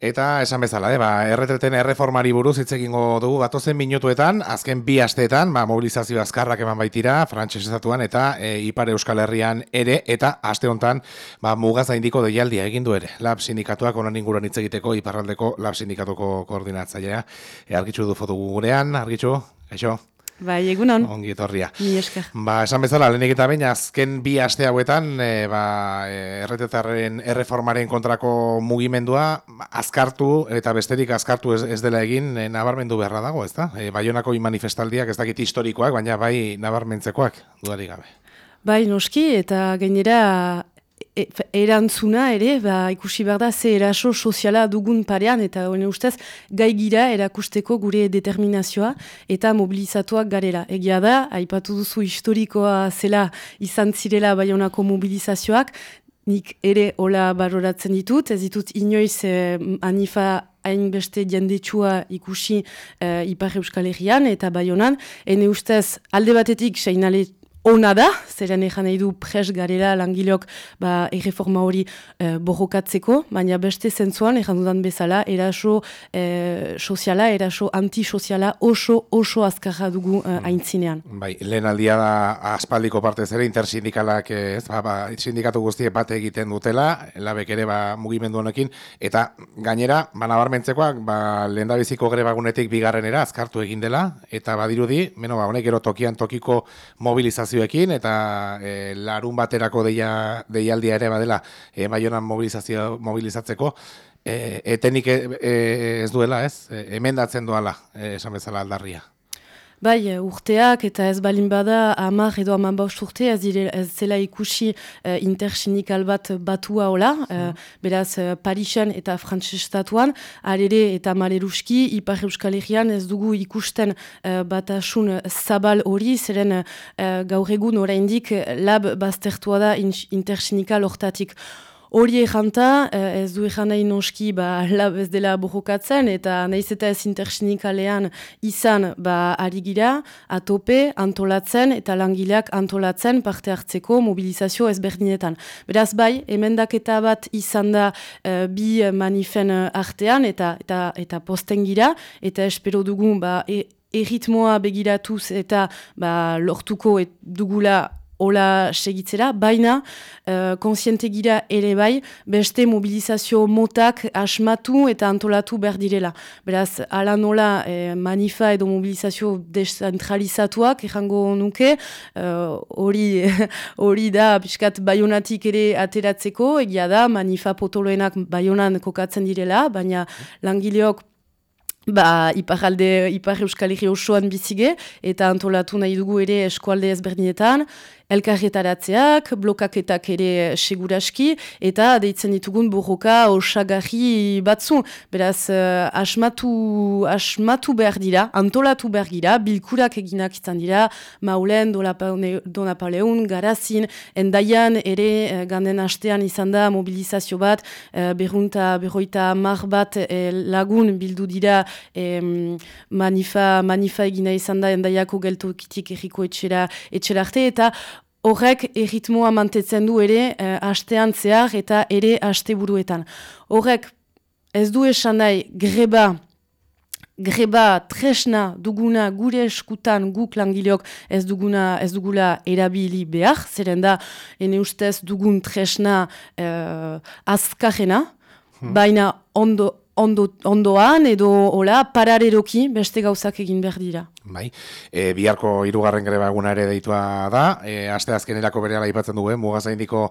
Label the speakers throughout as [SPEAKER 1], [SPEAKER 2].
[SPEAKER 1] Eta esan bezala, eh, ba, erretreten erreformari buruz hitz egingo dugu batozen minutuetan, azken bi asteetan, ba, mobilizazio azkarrak eman baitira, frantses estatuan eta e, Ipar Euskal Herrian ere, eta aste hontan ba, mugaz indiko deialdia egin du ere. Lab sindikatuak onan inguruan hitz egiteko Iparraldeko Lab sindikatuko koordinatzailea. E, argitxu du foto gugurean, argitxu, eixo?
[SPEAKER 2] Bai, egunon.
[SPEAKER 1] Ongi etorria.
[SPEAKER 2] Ni esker.
[SPEAKER 1] Ba, esan bezala, lehenik eta baina, azken bi aste hauetan, e, ba, e, erretetarren erreformaren kontrako mugimendua, azkartu, eta besterik azkartu ez, ez dela egin, e, nabarmendu beharra dago, ez da? E, baionako manifestaldiak ez dakit historikoak, baina bai nabarmentzekoak, dudarik gabe.
[SPEAKER 2] Bai, noski, eta gainera e, erantzuna ere, ba, ikusi behar da, ze eraso soziala dugun parean, eta hone ustez, gai gira erakusteko gure determinazioa eta mobilizatuak garela. Egia da, aipatu duzu historikoa zela izan zirela baionako mobilizazioak, nik ere hola baroratzen ditut, ez ditut inoiz eh, anifa hainbeste jendetsua ikusi eh, Ipar Euskal Herrian eta Bayonan, ene ustez alde batetik seinale ona da, zeren egin nahi du pres garela langileok ba, erreforma hori e, borrokatzeko, baina beste zentzuan, egin dudan bezala, eraso e, soziala, eraso antisoziala oso, oso azkarra dugu e, aintzinean.
[SPEAKER 1] Bai, lehen aldia da aspaldiko parte zere, intersindikalak ez, ba, ba, sindikatu guztie bate egiten dutela, labek ere ba, mugimendu honekin, eta gainera, banabarmentzekoak, ba, lehen da biziko grebagunetik bigarrenera azkartu egin dela, eta badirudi, meno, ba, honek ero tokian tokiko mobilizazio mobilizazioekin eta e, larun baterako deia, deialdia ere badela e, baionan mobilizazio mobilizatzeko e, etenik e, ez duela ez e, emendatzen doala e, esan bezala aldarria.
[SPEAKER 2] Bai, eh, urteak eta ez balin bada amar edo aman baust urte ez, ez zela ikusi uh, intersinikal bat batua hola, uh, beraz uh, Parisen eta Frantzestatuan, arere eta maleruski, Ipar Euskal Herrian ez dugu ikusten uh, batasun zabal hori, zeren uh, gaur egun oraindik lab baztertua da intersinikal hortatik. Hori ejanta, eh, ez du ejan nahi noski ba, lab ez dela borrokatzen, eta nahiz eta ez intersinikalean izan ba, ari gira, atope, antolatzen eta langileak antolatzen parte hartzeko mobilizazio ezberdinetan. Beraz bai, emendaketa bat izan da uh, bi manifen artean eta eta, eta posten gira, eta espero dugun ba, e, erritmoa begiratuz eta ba, lortuko et, dugula hola segitzera, baina uh, konsiente gira ere bai, beste mobilizazio motak asmatu eta antolatu behar direla. Beraz, ala nola eh, manifa edo mobilizazio descentralizatuak errango nuke, eh, hori uh, da piskat baionatik ere ateratzeko, egia da manifa potoloenak baionan kokatzen direla, baina langileok Ba, ipar alde, ipar euskal osoan bizige, eta antolatu nahi dugu ere eskualde ezberdinetan, elkarretaratzeak, blokaketak ere seguraski, eta deitzen ditugun burroka osagarri batzu. Beraz, uh, asmatu, asmatu behar dira, antolatu behar dira, bilkurak eginak izan dira, maulen, donapaleun, garazin, endaian ere uh, ganden astean izan da mobilizazio bat, uh, berrunta, berroita mar bat lagun bildu dira manifa, manifa egina izan da endaiako geltokitik erriko etxera, etxera arte, eta horrek erritmoa mantetzen du ere uh, astean zehar eta ere asteburuetan. Horrek ez du esan nahi greba, greba tresna duguna gure eskutan guk langileok ez duguna ez dugula erabili behar, zeren da ene ustez dugun tresna uh, azkarena, hmm. baina ondo ondo, ondoan edo hola parareroki beste gauzak egin behar dira.
[SPEAKER 1] Bai, e, biharko hirugarren greba eguna ere deitua da, e, aste azkenerako bere aipatzen dugu, eh? mugazaindiko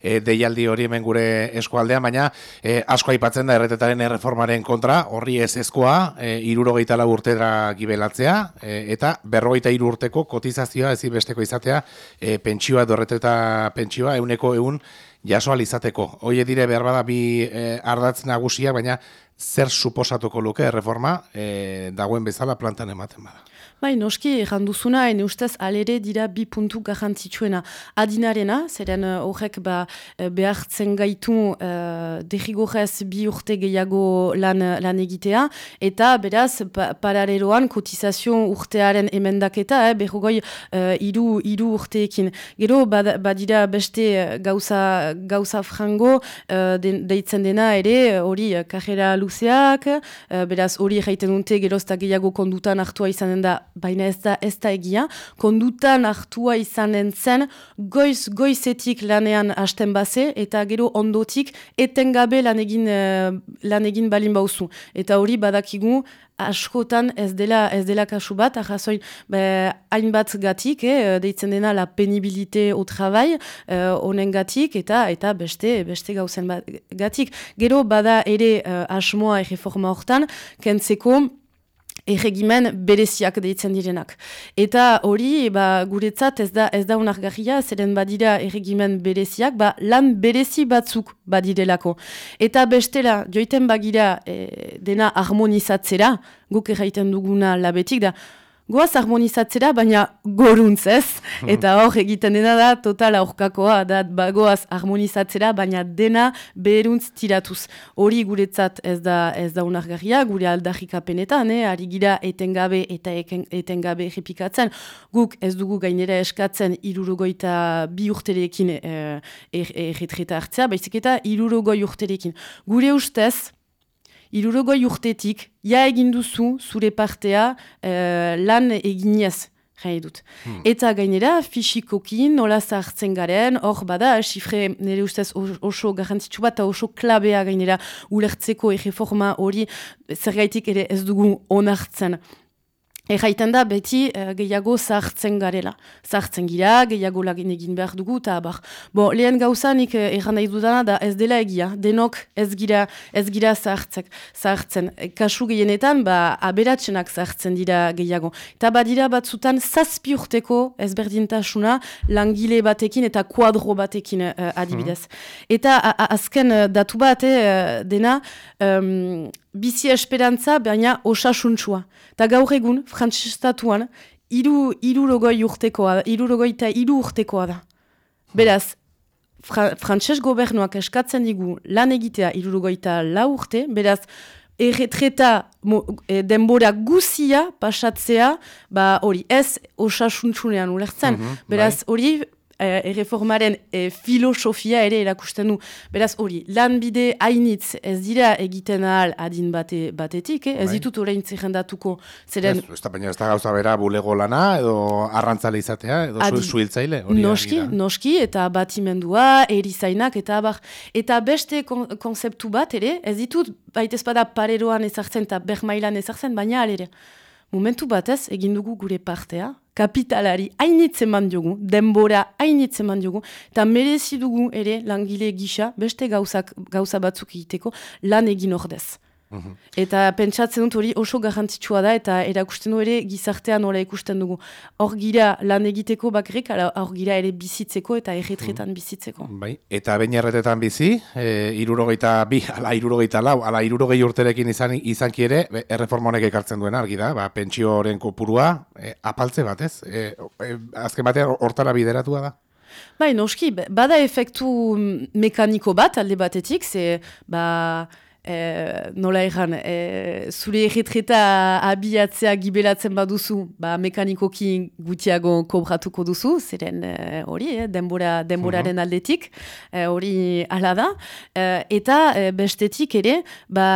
[SPEAKER 1] e, deialdi hori hemen gure eskualdean, baina e, asko aipatzen da erretetaren erreformaren kontra, horri ez ezkoa, e, irurogeita lau urtera gibelatzea, e, eta berrogeita iru urteko kotizazioa ezin besteko izatea, e, pentsioa edo erreteta pentsioa, euneko eun, jaso alizateko. Hoie dire behar bada bi e, ardatz nagusiak, baina zer suposatuko luke reforma e, dagoen bezala plantan ematen bada.
[SPEAKER 2] Bai, noski, erranduzuna, ene ustez, alere dira bi puntu garrantzitsuena. Adinarena, zeren eh, horrek ba, eh, behartzen gaitu uh, derrigorrez bi urte gehiago lan, lan egitea, eta beraz, pa, parareroan, kotizazio urtearen emendaketa, eh, berrogoi uh, iru, iru urteekin. Gero, badira beste gauza, gauza frango, uh, deitzen dena ere, hori, karrera luzeak, uh, beraz hori jaiten dute gerozta gehiago kondutan hartua izanen da, baina ez da, ez da egia, kondutan hartua izanen zen, goiz, goizetik lanean hasten baze, eta gero ondotik etengabe lan egin, uh, lan egin balin bauzu. Eta hori badakigu, askotan ez dela ez dela kasu bat, ahazoin hainbat gatik, eh, deitzen dena la penibilite au travail, eh, honen gatik, eta eta beste beste gauzen bat gatik. Gero bada ere uh, asmoa erreforma hortan, kentzeko, erregimen bereziak deitzen direnak. Eta hori, ba, guretzat ez da ez da unargarria, zeren badira erregimen bereziak, ba, lan berezi batzuk badirelako. Eta bestela, joiten bagira e, dena harmonizatzera, guk erraiten duguna labetik, da, goaz harmonizatzera, baina goruntz ez, eta hor egiten dena da, total aurkakoa, da bagoaz harmonizatzera, baina dena beheruntz tiratuz. Hori guretzat ez da ez da unargarria, gure aldarrikapenetan, eh? ari gira etengabe eta etengabe repikatzen, guk ez dugu gainera eskatzen irurogoita bi urterekin eh, erretreta er, hartzea, baizik eta irurogoi urterekin. Gure ustez, irurogoi urtetik, ja egin duzu zure partea uh, lan eginez. Dut. Hmm. Eta gainera, fisikokin, nola zahartzen garen, hor bada, xifre nire ustez oso garrantzitsu bat, oso klabea gainera ulertzeko egeforma hori zer gaitik ere ez dugu onartzen. Erraiten da beti uh, gehiago zahartzen garela. Zahartzen gira, gehiago lagin egin behar dugu, eta abar. Bo, lehen gauza nik uh, erran nahi dudana da ez dela egia. Denok ez gira, ez gira zahartzek, zahartzen. E, kasu gehienetan, ba, aberatzenak zahartzen dira gehiago. Eta badira batzutan zazpi urteko ezberdintasuna langile batekin eta kuadro batekin uh, adibidez. Hmm. Eta azken datu bat dena, um, bizi esperantza, baina osasuntxua. Ta gaur egun, frantzestatuan, iru, irurogoi urtekoa, irurogoi eta iru urtekoa da. Beraz, fra, frantzes gobernuak eskatzen digu lan egitea irurogoi eta la urte, beraz, erretreta e, denbora guzia pasatzea, ba hori ez osasuntxunean ulertzen. Mhm, beraz, bai. hori eh, erreformaren eh, filosofia ere erakusten du. Beraz hori, lanbide hainitz ez dira egiten ahal adin bate, batetik, eh? ez bai. ditut orain zerrendatuko. Zeren...
[SPEAKER 1] Ez, ez, da, ez da gauza bera bulego lana, edo arrantzale izatea, edo Adi... zuhiltzaile.
[SPEAKER 2] Noski, noski, eta batimendua, erizainak, eta bar, eta beste kon konzeptu bat ere, ez ditut baitez bada pareroan ezartzen eta bermailan ezartzen, baina alere. Momentu batez, egin dugu gure partea, kapitalari hainitzen man diogu, denbora hainitzen man diogu, eta merezi dugu ere langile gisa, beste gauzak, gauza batzuk egiteko, lan egin ordez. Eta pentsatzen dut hori oso garrantzitsua da eta erakusten du ere gizartean nola ikusten dugu. Hor gira lan egiteko bakrek, hor gira ere bizitzeko eta erretretan mhm. bizitzeko.
[SPEAKER 1] Bai. Eta bain erretetan bizi, e, irurogeita bi, ala irurogeita lau, ala irurogei urterekin izan, izanki ere, erreforma honek ekartzen duen argi da, ba, pentsioren kopurua, e, apaltze batez, e, e, azken batean hortara bideratua da?
[SPEAKER 2] Bai, noski, bada efektu mekaniko bat alde batetik, ze, ba, e, nola egan, e, zure erretreta abiatzea gibelatzen baduzu, ba, mekanikoki gutiago kobratuko duzu, zeren e, hori, e, denbora, denboraren mhm. aldetik, hori e, ala da, e, eta bestetik ere, ba,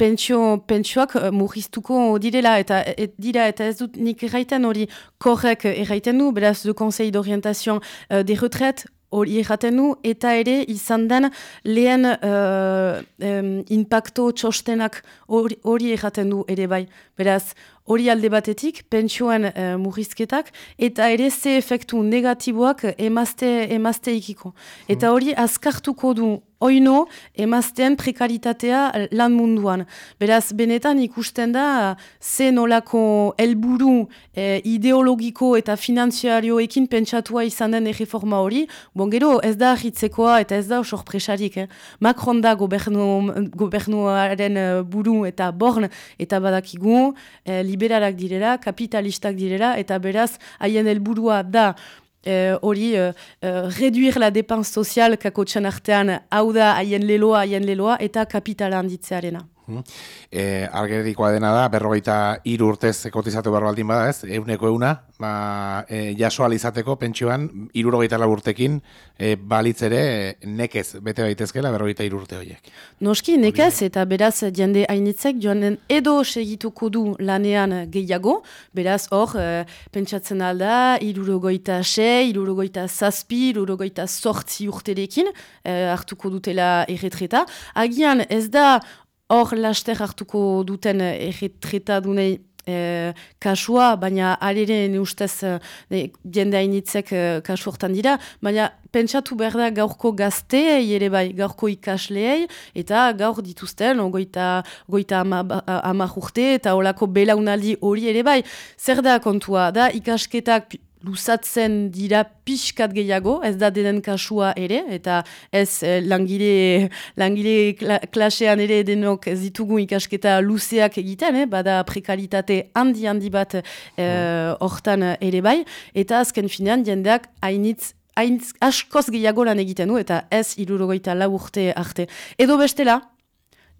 [SPEAKER 2] pentsio, pentsioak murriztuko direla, eta et, dira, eta ez dut nik erraiten hori korrek erraiten du, beraz, de Conseil d'Orientation de Retret, hori erraten du, eta ere izan den lehen uh, um, impacto txostenak hori erraten du ere bai. Beraz, hori alde batetik, pentsioen uh, murrizketak, eta ere ze efektu negatiboak emazte, emazte ikiko. Eta hori azkartuko du oino emazten prekaritatea lan munduan. Beraz, benetan ikusten da, ze nolako helburu eh, ideologiko eta finanziarioekin pentsatua izan den erreforma hori, bon gero ez da ahitzekoa eta ez da sorpresarik. Eh? Macron da gobernu, gobernuaren uh, buru eta born eta badakigu, eh, liberalak direla, kapitalistak direla, eta beraz, haien helburua da, Eh, hori uh, uh, reduir la depense sozial kako txan artean hau da haien leloa, haien leloa eta kapitala handitzearena.
[SPEAKER 1] E, Argeredikoa dena da, berrogeita iru urtez kotizatu barro aldin bada ez, euneko euna, ba, e, jaso alizateko pentsioan, irurogeita urtekin, e, balitzere nekez, bete baitezkela, berrogeita iru urte horiek.
[SPEAKER 2] Noski, nekez, eta beraz, jende hainitzek, joanen edo segituko du lanean gehiago, beraz, hor, e, pentsatzen alda, irurogoita se, irurogoita zazpi, irurogoita sortzi urterekin, e, hartuko dutela erretreta. Agian, ez da, hor laster hartuko duten erretreta dunei e, kasua, baina ne ustez e, jende hainitzek e, kasu hortan dira, baina pentsatu behar da gaurko gazteei ere bai, gaurko ikasleei, eta gaur dituzten, goita, goita ama, ama eta olako belaunaldi hori ere bai. Zer da kontua, da ikasketak luzatzen dira pixkat gehiago, ez da denen kasua ere, eta ez eh, langile, langile klasean ere denok ez ditugu ikasketa luzeak egiten, eh? bada prekalitate handi handi bat eh, hortan ere bai, eta azken finean jendeak hainitz Hainz, askoz gehiago lan egiten du, eta ez irurogoita urte arte. Edo bestela,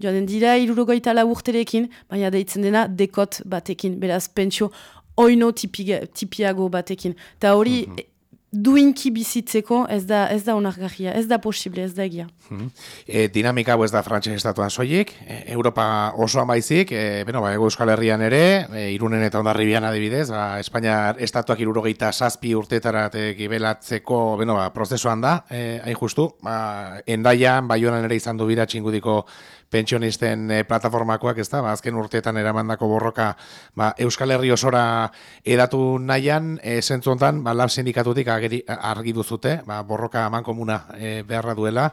[SPEAKER 2] joan dira irurogoita urterekin, baina deitzen dena dekot batekin, beraz pentsio oino tipiago batekin. Ta hori, mm -hmm. duinki bizitzeko ez da, ez da onargarria, ez da posible, ez da egia.
[SPEAKER 1] Mm e, dinamika ez da frantxez estatuan soilik, e, Europa osoan baizik, e, beno, ba, ego euskal herrian ere, e, irunen eta ondarribian adibidez, ba, Espainia estatuak irurogeita saspi urtetarat gibelatzeko, beno, ba, prozesuan da, e, hain justu, ba, endaian, baionan ere izan du bira txingudiko pentsionisten e, plataformakoak, ez da, ba, azken urteetan eramandako borroka ba, Euskal Herri osora edatu nahian, e, zentzu ontan, ba, lab sindikatutik ageri, argi duzute, ba, borroka aman komuna e, beharra duela,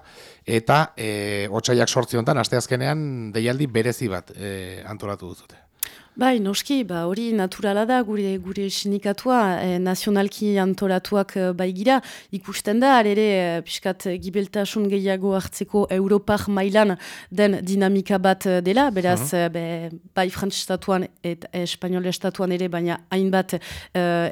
[SPEAKER 1] eta e, otxaiak sortzi ontan, asteazkenean deialdi berezi bat e, antolatu duzute.
[SPEAKER 2] Bai, noski, ba, hori naturala da gure gure sinikatua, e, nazionalki antolatuak e, bai gira, ikusten da, ere, e, piskat, gibeltasun gehiago hartzeko Europar mailan den dinamika bat dela, beraz, uh be, bai frantz estatuan eta espanol estatuan ere, baina hainbat e,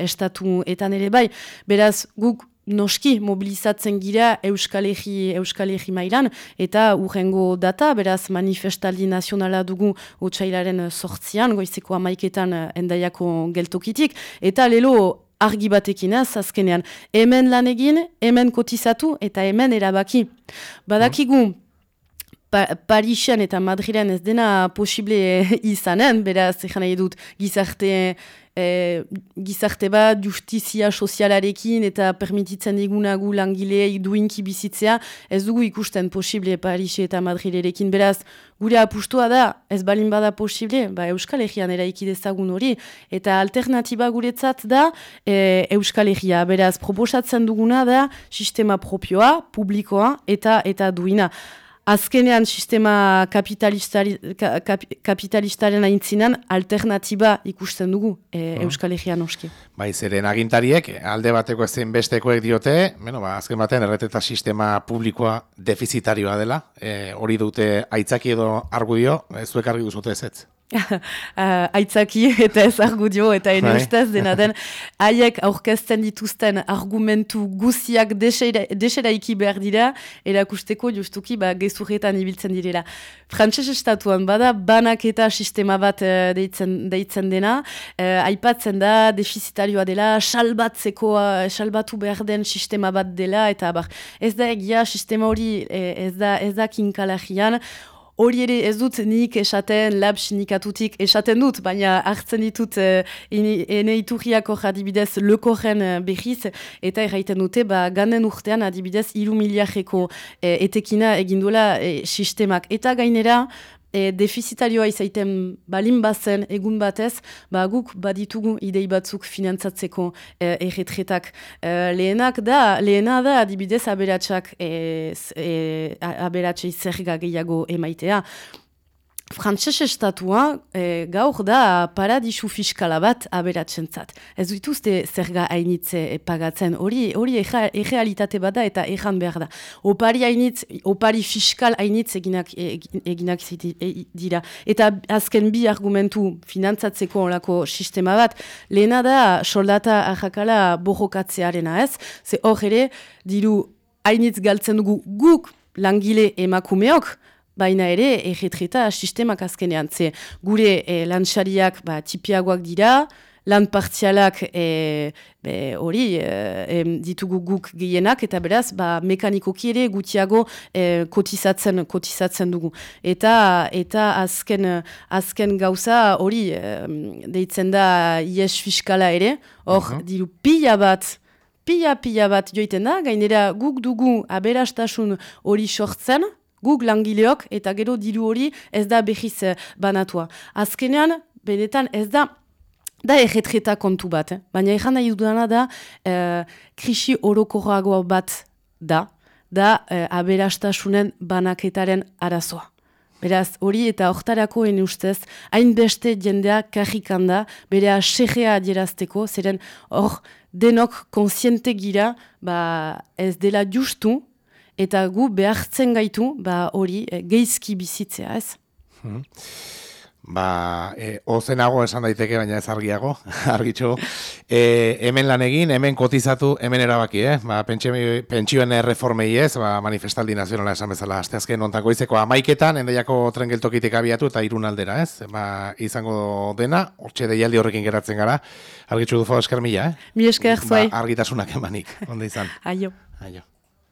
[SPEAKER 2] estatu etan ere bai, beraz, guk noski mobilizatzen gira Euskalegi Euskalegi mailan eta urrengo data beraz manifestaldi nazionala dugu otsailaren sortzian goizeko amaiketan eh, endaiako geltokitik eta lelo argi batekin ez azkenean. Hemen lan egin hemen kotizatu eta hemen erabaki. Badakigu Pa Parisen eta Madrilen ez dena posible izanen, beraz, ezan nahi dut, gizarte e, gizarte bat justizia sozialarekin eta permititzen digunagu langileei duinki bizitzea, ez dugu ikusten posible Paris eta Madrilerekin. Beraz, gure apustua da, ez balin bada posible, ba, Euskal Herrian eraiki dezagun hori, eta alternatiba guretzat da e, Euskal Herria. Beraz, proposatzen duguna da sistema propioa, publikoa eta eta duina azkenean sistema kapitalistari, kapitalistaren aintzinan alternatiba ikusten dugu e, Euskal Herrian oski.
[SPEAKER 1] Bai, zeren agintariek alde bateko ezen bestekoek diote, bueno, ba, azken batean erreteta sistema publikoa defizitarioa dela, e, hori dute aitzaki edo argudio, ez zuek argi duzute ez ez?
[SPEAKER 2] uh, aitzaki eta ez argudio eta ene bai. ustez dena den haiek aurkezten dituzten argumentu guziak desera iki behar dira erakusteko justuki ba, gezurretan ibiltzen direla. Frantses estatuan bada banak eta sistema bat uh, deitzen, deitzen dena uh, aipatzen da defizitarioa dela salbatzeko uh, salbatu behar den sistema bat dela eta bar, ez da egia sistema hori ez da, ez da kinkalajian hori ere ez dut nik esaten lab sinikatutik esaten dut, baina hartzen ditut uh, ene iturriako adibidez lekoren uh, behiz, eta erraiten dute, ba, ganen urtean adibidez iru miliarreko uh, etekina eginduela uh, sistemak. Eta gainera, e, defizitarioa izaiten balin bazen egun batez, ba guk baditugu idei batzuk finantzatzeko e, erretretak. E, lehenak da, lehena da adibidez aberatsak e, e, zerga gehiago emaitea. Frantses estatua e, gaur da paradisu fiskala bat aberatzen zat. Ez dituzte zerga hainitze pagatzen, hori hori errealitate bada eta erran behar da. Opari hainitz, opari fiskal hainitz eginak, eginak e, dira. Eta azken bi argumentu finantzatzeko olako sistema bat, lehena da soldata ahakala borrokatzearena ez, ze hor ere diru hainitz galtzen dugu guk langile emakumeok, baina ere erretreta sistemak azkenean. Ze gure e, lanxariak ba, tipiagoak dira, lan partzialak e, hori e, ditugu guk gehienak eta beraz ba, mekanikoki ere gutiago e, kotizatzen kotizatzen dugu eta eta azken azken gauza hori deitzen da ies fiskala ere hor uh -huh. diru pila bat pila pila bat joiten da gainera guk dugu aberastasun hori sortzen guk langileok eta gero diru hori ez da behiz banatua azkenean benetan ez da Da erretreta kontu bat, eh? baina ezan nahi dudana da eh, krisi orokorragoa bat da, da eh, aberastasunen banaketaren arazoa. Beraz, hori eta oktarako ene ustez, hainbeste jendea karrikan da, bere asegea adierazteko, zeren hor denok konsiente gira ba, ez dela justu, eta gu behartzen gaitu ba, hori eh, geizki bizitzea ez. Hmm.
[SPEAKER 1] Ba, e, ozenago esan daiteke, baina ez argiago, argitxo. E, hemen lan egin, hemen kotizatu, hemen erabaki, eh? Ba, pentsioen erreformei ez, ba, manifestaldi nazionala esan bezala, azteazken ontan goizeko amaiketan, endaiako tren geltokitek abiatu eta irun aldera, ez? Ba, izango dena, hortxe deialdi horrekin geratzen gara, argitxo dufo esker mila, eh?
[SPEAKER 2] Mi esker,
[SPEAKER 1] ba, Argitasunak emanik, onde izan.
[SPEAKER 2] Aio.
[SPEAKER 1] Aio.